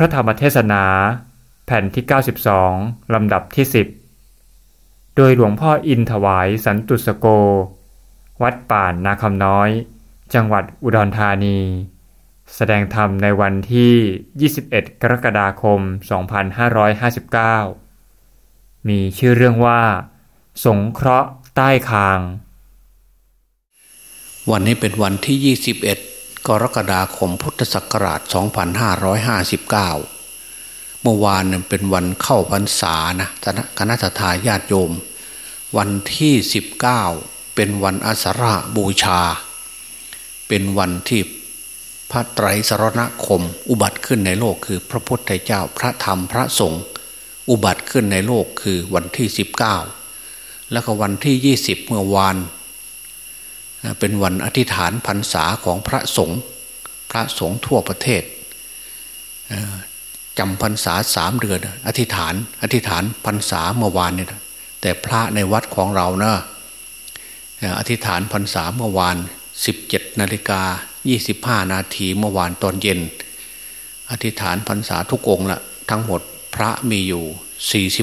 พระธรรมเทศนา แผ่นที่ 92 ลำดับที่ 10 โดยหลวงพ่ออินถวายสันตุสโก วัดป่านนาคำน้อย จังหวัดอุดรธานี แสดงธรรมในวันที่ 21 กรกฎาคม 2559 มีชื่อเรื่องว่า สงเคราะห์ใต้คาง วันนี้เป็นวันที่ 21 กรกฎาคมพุทธศักราช 2559 เมื่อวานเป็นวันเข้าพรรษานะคณะทาญาติโยม วันที่ 19 เป็นวันอาสาฬบูชา เป็นวันที่พระไตรสรณคม อุบัติขึ้นในโลกคือพระพุทธเจ้าพระธรรมพระสงฆ์อุบัติขึ้นในโลกคือวันที่ 19 แล้วก็วันที่ 20 เมื่อวาน เป็นวันอธิษฐานพรรษาของพระสงฆ์พระสงฆ์ทั่วประเทศจำพรรษาสามเดือน อธิษฐาน อธิษฐานพรรษาเมื่อวานเนี่ยแต่พระในวัดของเราเนะอธิษฐานพรรษาเมื่อวาน 17นาฬิกา25 นาทีเมื่อวานตอนเย็น อธิษฐานพรรษาทุกองละทั้งหมดพระมีอยู่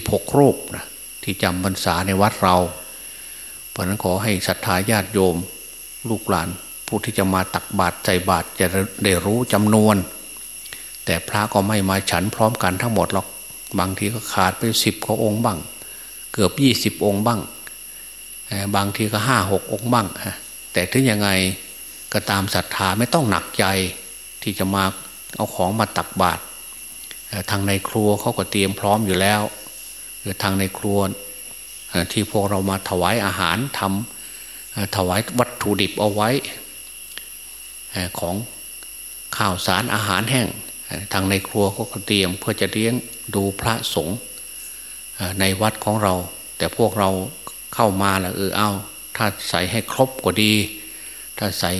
46 รูปนะที่จำพรรษาในวัดเราเพราะนั้นขอให้ศรัทธาญาติโยม ลูกหลานผู้ที่จะมาตักบาตรใจบาตรจะได้รู้จำนวน แต่พระก็ไม่มาฉันพร้อมกันทั้งหมดหรอกบางทีก็ขาดไปสิบกว่าองค์บ้าง เกือบยี่สิบองค์บ้าง บางทีก็ห้าหกองค์บ้างแต่ถึงยังไงก็ตามศรัทธาไม่ต้องหนักใจที่จะมาเอาของมาตักบาตรทางในครัวเขาก็เตรียมพร้อมอยู่แล้วคือทางในครัวที่พวกเรามาถวายอาหารทำ ถวายวัตถุดิบเอาไว้ของข้าวสารอาหารแห้ง ทางในครัวก็เตรียมเพื่อจะเลี้ยงดูพระสงฆ์ในวัดของเรา แต่พวกเราเข้ามาแล้วเออเอาถ้าใส่ให้ครบก็ดี ถ้าใส่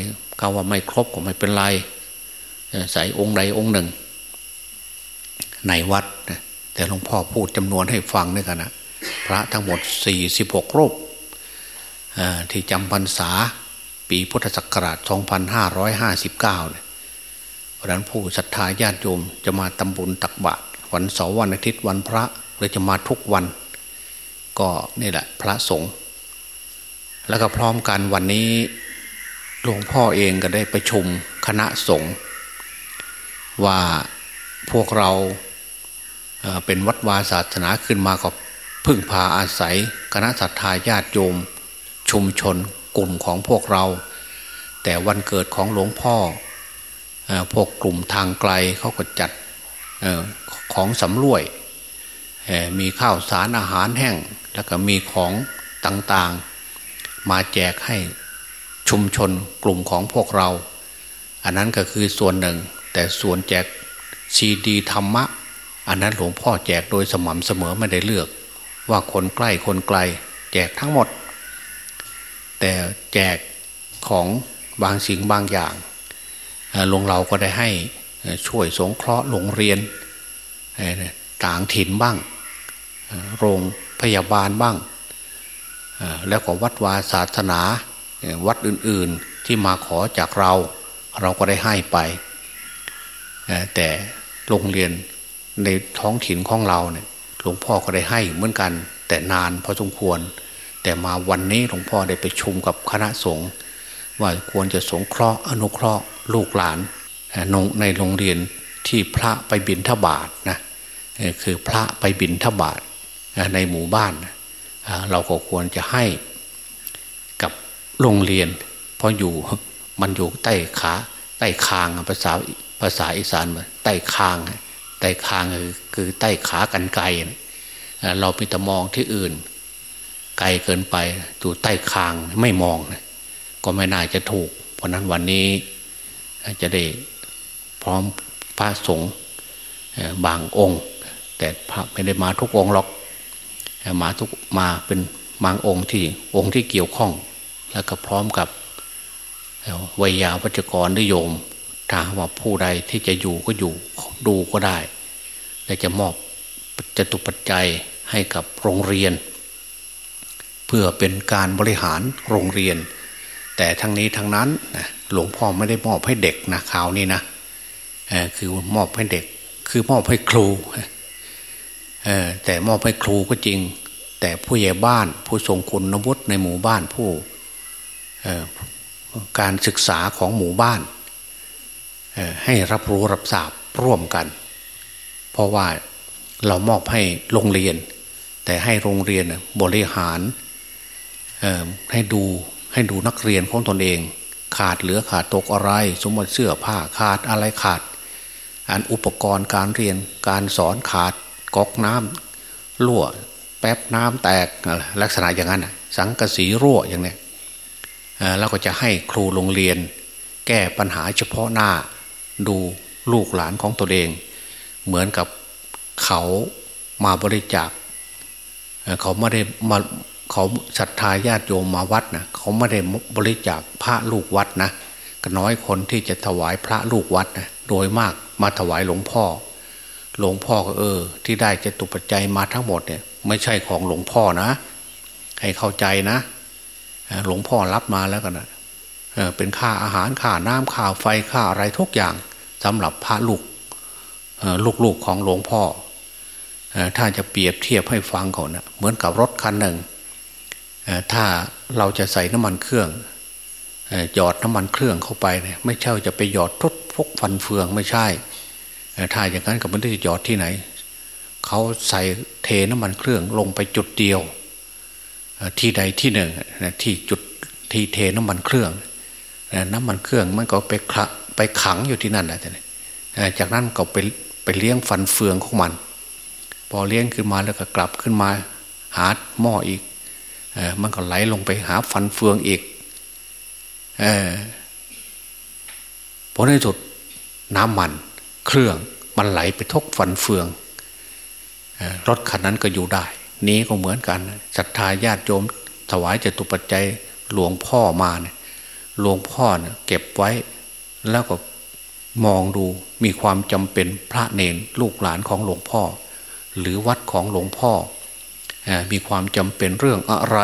ก็ว่าไม่ครบก็ไม่เป็นไร ใส่องค์ใดองค์หนึ่ง ในวัด แต่หลวงพ่อพูดจำนวนให้ฟังด้วยกันนะพระทั้งหมด46รูป ที่จำพรรษาปีพุทธศักราช 2559เนี่ยเพราะนั้นผู้ศรัทธาญาติโยมจะมาตำบุญตักบาตรวันเสาร์วันอาทิตย์วันพระหรือจะมาทุกวัน ก็นี่แหละพระสงฆ์แล้วก็พร้อมกันวันนี้หลวงพ่อเองก็ได้ประชุมคณะสงฆ์ว่าพวกเราเป็นวัดวาศาสนาขึ้นมาก็พึ่งพาอาศัย คณะศรัทธาญาติโยม ชุมชนกลุ่มของพวกเรา แต่วันเกิดของหลวงพ่อพวกกลุ่มทางไกลเขาก็จัดของสำรวยมีข้าวสารอาหารแห้ง แล้วก็มีของต่างๆ มาแจกให้ชุมชนกลุ่มของพวกเรา อันนั้นก็คือส่วนหนึ่ง แต่ส่วนแจกซีดีธรรมะ อันนั้นหลวงพ่อแจกโดยสม่ำเสมอไม่ได้เลือก ว่าคนใกล้คนไกล แจกทั้งหมด แต่แจกของบางสิ่งบางอย่างหลวงเราก็ได้ให้ช่วยสงเคราะห์โรงเรียนต่างถิ่นบ้าง โรงพยาบาลบ้าง แล้วก็วัดวาศาสนาวัดอื่นๆที่มาขอจากเรา เราก็ได้ให้ไป แต่โรงเรียนในท้องถิ่นของเราเนี่ยหลวงพ่อก็ได้ให้เหมือนกัน แต่นานพอสมควร แต่มาวันนี้หลวงพ่อได้ไปชุมกับคณะสงฆ์ว่าควรจะสงเคราะห์อนุเคราะห์ลูกหลานในโรงเรียนที่พระไปบินทบาทนะคือพระไปบินทบาทในหมู่บ้าน เราก็ควรจะให้กับโรงเรียน เพราะอยู่มันอยู่ใต้ขาใต้คางภาษาภาษาอีสานมาใต้คางใต้คางคือใต้ขากันไกลเราไปแต่มองที่อื่น ไกลเกินไปอยู่ใต้คางไม่มอง ก็ไม่น่าจะถูก เพราะนั้นวันนี้จะได้พร้อมพระสงฆ์บางองค์ แต่พระไม่ได้มาทุกองค์หรอกมาทุกมาเป็นบางองค์ที่องค์ที่เกี่ยวข้อง แล้วก็พร้อมกับวิยาวัจกรนิยมถ้าว่าผู้ใดที่จะอยู่ก็อยู่ดูก็ได้ และจะมอบจตุปัจจัยให้กับโรงเรียน เพื่อเป็นการบริหารโรงเรียน แต่ทั้งนี้ทั้งนั้นหลวงพ่อไม่ได้มอบให้เด็กนะข่าวนี้นะคือมอบให้เด็ก คือมอบให้ครูแต่มอบให้ครูก็จริง แต่ผู้ใหญ่บ้านผู้ทรงคุณวุฒิในหมู่บ้านผู้การศึกษาของหมู่บ้าน ให้รับรู้รับทราบร่วมกัน เพราะว่าเรามอบให้โรงเรียน แต่ให้โรงเรียนบริหาร ให้ดูให้ดูนักเรียนของตนเอง ขาดเหลือขาดตกอะไร สมมติเสื้อผ้าขาดอะไรขาด อันอุปกรณ์การเรียนการสอนขาดก๊อกน้ำรั่วแป๊บน้ำแตกลักษณะอย่างนั้นสังกะสีรั่วอย่างนี้เราก็จะให้ครูโรงเรียน แก้ปัญหาเฉพาะหน้าดูลูกหลานของตัวเอง เหมือนกับเขามาบริจาคเขาไม่ได้มา เขาศรัทธาญาติโยมมาวัดนะเขาไม่ได้บริจาคพระลูกวัดนะก็น้อยคนที่จะถวายพระลูกวัดนะโดยมากมาถวายหลวงพ่อ หลวงพ่อก็เออ ที่ได้จะตุปัจจัยมาทั้งหมดเนี่ย ไม่ใช่ของหลวงพ่อนะ ให้เข้าใจนะหลวงพ่อรับมาแล้วกันนะเป็นค่าอาหารค่าน้ำค่าไฟค่าอะไรทุกอย่างสำหรับพระลูกลูกๆของหลวงพ่อถ้าจะเปรียบเทียบให้ฟังก่อนนะเหมือนกับรถคันหนึ่ง ถ้าเราจะใส่น้ำมันเครื่องหยอดน้ำมันเครื่องเข้าไปเนี่ยไม่ใช่จะไปหยอดทุกพกฟันเฟืองไม่ใช่ ถ้าอย่างนั้นก็ไม่ได้หยอดที่ไหน เขาใส่เทน้ำมันเครื่องลงไปจุดเดียว ที่ใดที่หนึ่งที่จุดที่เทน้ำมันเครื่องน้ำมันเครื่องมันก็ไปไปขังอยู่ที่นั่นแหละจากนั้นก็ไปไปเลี้ยงฟันเฟืองของมัน พอเลี้ยงขึ้นมาแล้วก็กลับขึ้นมา หาหม้ออีก มันก็ไหลลงไปหาฟันเฟืองอีกผลในสุดน้ำมันเครื่องมันไหลไปทกฟันเฟืองรถคันนั้นก็อยู่ได้ นี้ก็เหมือนกันศรัทธาญาติโยมถวายจตุปัจจัยหลวงพ่อมาเนี่ยหลวงพ่อเนี่ยเก็บไว้ แล้วก็มองดูมีความจำเป็นพระเนนลูกหลานของหลวงพ่อ หรือวัดของหลวงพ่อ มีความจำเป็นเรื่องอะไร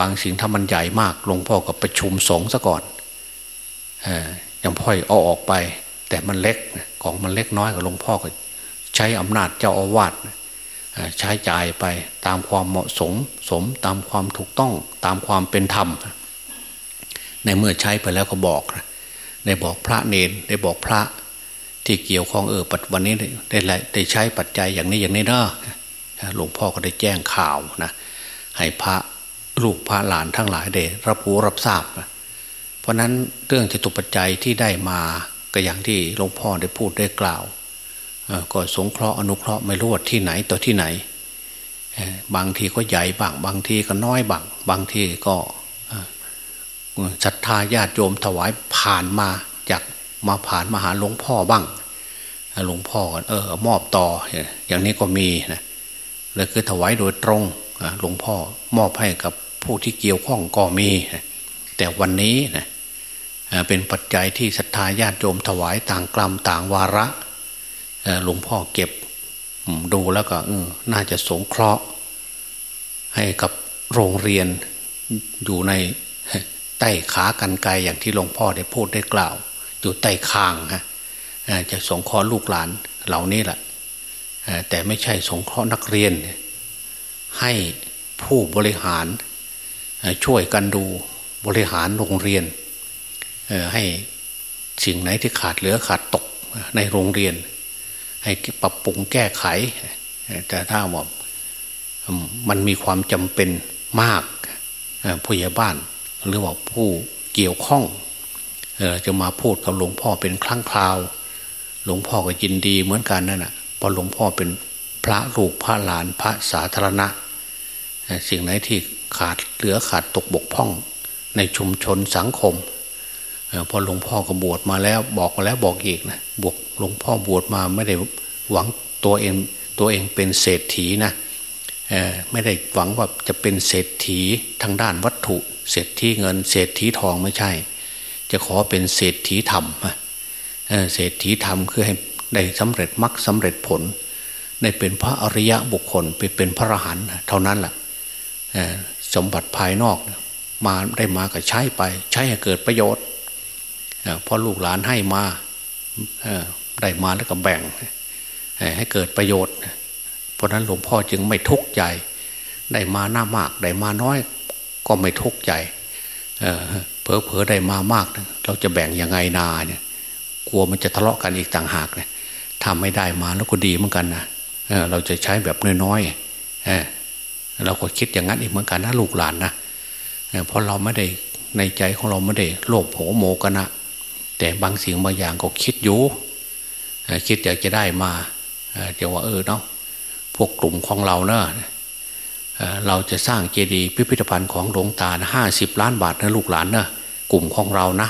บางสิ่งถ้ามันใหญ่มากหลวงพ่อก็ประชุมสงฆ์ซะก่อนยังพ่อยเอาออกไป แต่มันเล็กของมันเล็กน้อยกับหลวงพ่อก็ใช้อำนาจเจ้าอาวาสใช้จ่ายไปตามความเหมาะสมสมตามความถูกต้องตามความเป็นธรรม ในเมื่อใช้ไปแล้วก็บอกได้บอกพระเนนได้บอกพระที่เกี่ยวข้องเออปัจวันนี้ได้ได้ใช้ปัจจัยอย่างนี้อย่างนี้เนาะ หลวงพ่อก็ได้แจ้งข่าวนะให้พระลูกพระหลานทั้งหลายได้รับรู้รับทราบเพราะนั้นเรื่องจตุปัจจัยที่ได้มาก็อย่างที่หลวงพ่อได้พูดได้กล่าวก็สงเคราะห์อนุเคราะห์ไม่รู้ที่ไหนต่อที่ไหน บางทีก็ใหญ่บางบางทีก็น้อยบางบางทีก็ศรัทธาญาติโยมถวายผ่านมาจากมาผ่านมาหาหลวงพ่อบ้างหลวงพ่อเออมอบต่ออย่างนี้ก็มีนะ เลยคือถวายโดยตรงหลวงพ่อมอบให้กับผู้ที่เกี่ยวข้องก็มี แต่วันนี้นะเป็นปัจจัยที่ศรัทธาญาติโยมถวายต่างกลัมต่างวาระหลวงพ่อเก็บดูแล้วก็น่าจะสงเคราะห์ ให้กับโรงเรียนอยู่ในใต้ขากันไกอย่างที่หลวงพ่อได้พูดได้กล่าว อยู่ใต้คางฮะจะสงเคราะห์ลูกหลานเหล่านี้แหละ แต่ไม่ใช่สงเคราะห์นักเรียน ให้ผู้บริหารช่วยกันดูบริหารโรงเรียน ให้สิ่งไหนที่ขาดเหลือขาดตกในโรงเรียน ให้ปรับปรุงแก้ไข แต่ถ้าว่ามันมีความจำเป็นมากผู้ใหญ่บ้าน หรือว่าผู้เกี่ยวข้องจะมาพูดกับหลวงพ่อเป็นครั้งคราว หลวงพ่อก็ยินดีเหมือนกันนั่นแหะ พอหลวงพ่อเป็นพระลูกพระหลานพระสาธารณะ สิ่งไหนที่ขาดเหลือขาดตกบกพร่องในชุมชนสังคมพอหลวงพ่อก็บวชมาแล้วบอกมาแล้วบอกอีกนะบวกหลวงพ่อบวชมาไม่ได้หวังตัวเองตัวเองเป็นเศรษฐีนะไม่ได้หวังว่าจะเป็นเศรษฐีทางด้านวัตถุเศรษฐีเงิน เศรษฐีทองไม่ใช่ จะขอเป็นเศรษฐีธรรมเศรษฐีธรรมคือให้ ได้สำเร็จมรรคสาเร็จผล ได้เป็นพระอริยะบุคคลไปเป็นพระอรหันต์เท่านั้นแหละสมบัติภายนอกมาได้มาก็ใช้ไป ใช้ให้เกิดประโยชน์พอลูกหลานให้มาได้มาแล้วก็แบ่ง ให้เกิดประโยชน์ เพราะนั้นหลวงพ่อจึงไม่ทุกข์ใจ ได้มาหน้ามากได้มาน้อย ก็ไม่ทุกข์ใจเพอเพอได้มามาก เราจะแบ่งยังไงนาเนี่ย กลัวมันจะทะเลาะกันอีกต่างหากเนี่ย ทำไม่ได้มาแล้วก็ดีเหมือนกันนะเเราจะใช้แบบน้อยๆเราก็คิดอย่างนั้นอีกเหมือนกันนะลูกหลานนะเพราะเราไม่ได้ในใจของเราไม่ได้โลภโหโมกันนะแต่บางสิ่งบางอย่างก็คิดอยู่คิดอยากจะได้มาเดี๋ยวว่าเออเนาะพวกกลุ่มของเราเนอะเราจะสร้างเจดีย์พิพิธภัณฑ์ของหลวงตาห้าสิบล้านบาทนะลูกหลานเนอะกลุ่มของเรานะ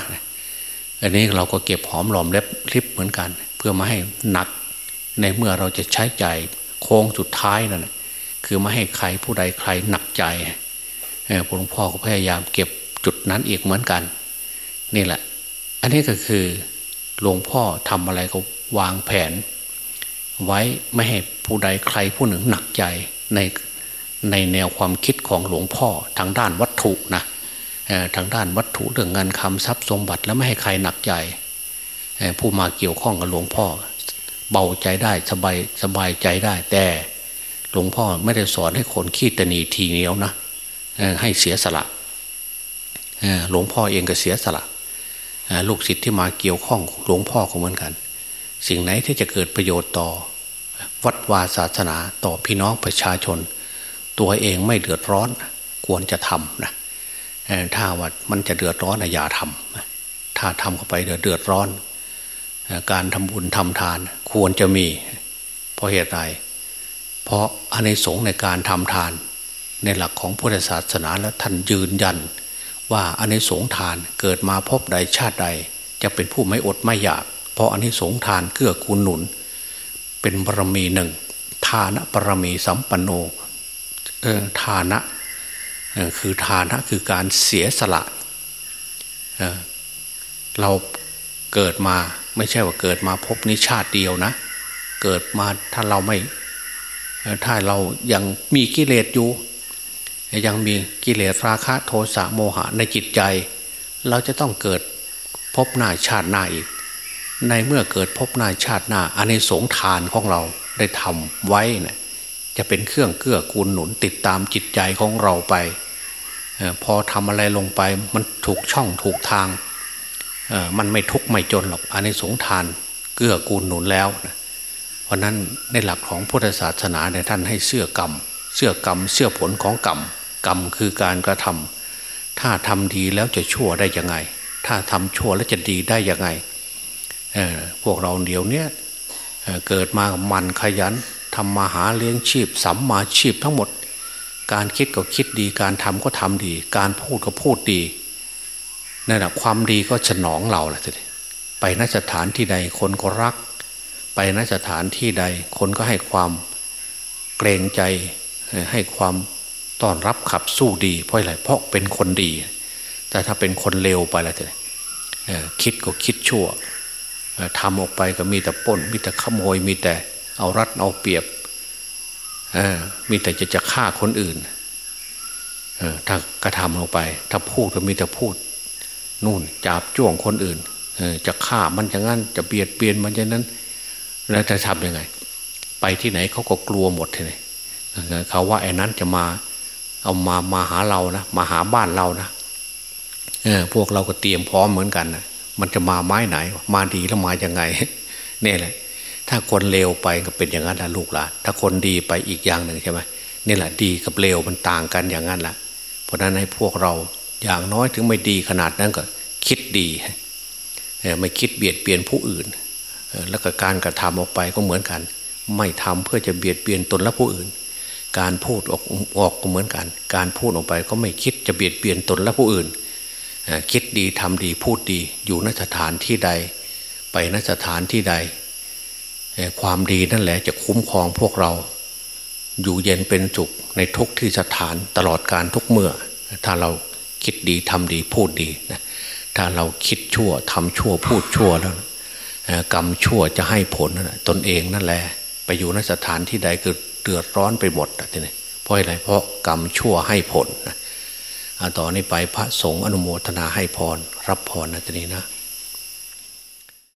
อันนี้เราก็เก็บหอมหลอมเล็บคลิปเหมือนกันเพื่อมาให้หนักในเมื่อเราจะใช้ใจโค้งสุดท้ายนั่นคือไม่ให้ใครผู้ใดใครหนักใจหลวงพ่อก็พยายามเก็บจุดนั้นอีกเหมือนกัน นี่แหละ อันนี้ก็คือหลวงพ่อทำอะไรก็วางแผน ไว้ไม่ให้ผู้ใดใครผู้หนึ่งหนักใจในในแนวความคิดของหลวงพ่อทางด้านวัตถุนะทางด้านวัตถุเรื่องเงินคำทรัพย์สมบัติแล้วไม่ให้ใครหนักใจ ผู้มาเกี่ยวข้องกับหลวงพ่อ เบาใจได้สบายสบายใจได้ แต่หลวงพ่อไม่ได้สอนให้คนขี้ตนีทีเหนียวนะให้เสียสละหลวงพ่อเองก็เสียสละลูกศิษย์ที่มาเกี่ยวข้องหลวงพ่อก็เหมือนกัน สิ่งไหนที่จะเกิดประโยชน์ต่อ วัดวาศาสนาต่อพี่น้องประชาชน ตัวเองไม่เดือดร้อนควรจะทำนะถ้าว่ามันจะเดือดร้อนอย่าทำถ้าทำเข้าไปเดือดเดือดร้อน การทำบุญทำทานควรจะมี เพราะเหตุใดเพราะอันในสงในการทำทาน ในหลักของพุทธศาสนาแล้วท่านยืนยัน ว่าอันนี้สงทานเกิดมาพบใดชาติใด จะเป็นผู้ไม่อดไม่อยาก เพราะอันนี้สงทานเกื้อกูลหนุน เป็นบารมีหนึ่ง ทานบารมีสัมปันโนเอทานะคือทานะคือการเสียสละเเราเกิดมา ไม่ใช่ว่าเกิดมาพบนิชาติเดียวนะ เกิดมาถ้าเราไม่ ถ้าเรายังมีกิเลสอยู่ ยังมีกิเลสราคะโทสะโมหะในจิตใจ เราจะต้องเกิดพบหน้าชาติหน้าอีก ในเมื่อเกิดพบหน้าชาติหน้าอันในสงทานของเราได้ทำไว้เนะี่ยจะเป็นเครื่องเกื้อกูลหนุนติดตามจิตใจของเราไป พอทำอะไรลงไปมันถูกช่องถูกทาง มันไม่ทุกข์ไม่จนหรอกอันในสงทานเกื้อกูลหนุนแล้วนะเพราะนั้นในหลักของพุทธศาสนาเนี่ยท่านให้เสื่อกรรม เสื่อกรรมเสื่อผลของกรรมกรรมคือการกระทำถ้าทำดีแล้วจะชั่วได้ยังไง ถ้าทำชั่วแล้วจะดีได้ยังไงพวกเราเดี๋ยวนี้เกิดมามันขยันทำมาหาเลี้ยงชีพสัมมาชีพทั้งหมด การคิดก็คิดดี การทำก็ทำดี การพูดก็พูดดี นั่นแหะความดีก็ฉนองเราแหละทีไปนสถานที่ใดคนก็รัก ไปนสถานที่ใดคนก็ให้ความเกรงใจให้ความต้อนรับขับสู้ดีเพราะอะไรเพราะเป็นคนดี แต่ถ้าเป็นคนเลวไปแล้วจะคิดก็คิดชั่วทำออกไปก็มีแต่ป้น มีแต่ขโมยมีแต่เอารัดเอาเปรียบมีแต่จะจะฆ่าคนอื่นถ้ากระทำลงไป ถ้าพูดก็มีแต่พูด นู่นจับจ้วงคนอื่นจะฆ่ามันอย่างนั้น จะเบียดเบียนมันอย่างนั้น แล้วจะทำยังไง ไปที่ไหนเขาก็กลัวหมดเลยเขาว่าไอ้นั้นจะมา เอามามาหาเรานะมาหาบ้านเรานะเออพวกเราก็เตรียมพร้อมเหมือนกันนะมันจะมาไม้ไหน มาดีแล้วมาอย่างไงนี่แหละ ถ้าคนเลวไปก็เป็นอย่างนั้นนะลูกหลานถ้าคนดีไปอีกอย่างหนึ่งใช่ไหมนี่แหละดีกับเลวมันต่างกันอย่างนั้นแหละเพราะนั้นให้พวกเรา อย่างน้อยถึงไม่ดีขนาดนั้นก็คิดดีไม่คิดเบียดเบียนผู้อื่น แล้วก็การกระทำออกไปก็เหมือนกัน ไม่ทำเพื่อจะเบียดเบียนตนและผู้อื่น การพูดออกออกก็เหมือนกัน การพูดออกไปก็ไม่คิดจะเบียดเบียนตนและผู้อื่น คิดดีทำดีพูดดีอยู่นสถานที่ใด ไปนสถานที่ใด ความดีนั่นแหละจะคุ้มครองพวกเรา อยู่เย็นเป็นสุขในทุกที่สถานตลอดการทุกเมื่อถ้าเรา คิดดีทำดีพูดดีนะถ้าเราคิดชั่วทำชั่วพูดชั่วแล้วกรรมชั่วจะให้ผลนะตนเองนั่นแหละไปอยู่ในสถานที่ใดคือเดือดร้อนไปหมดทีนี้เพราะอะไรเพราะกรรมชั่วให้ผลนะต่อนนี้ไปพระสงฆ์อนุโมทนาให้พร รับพรนะทีนี้นะ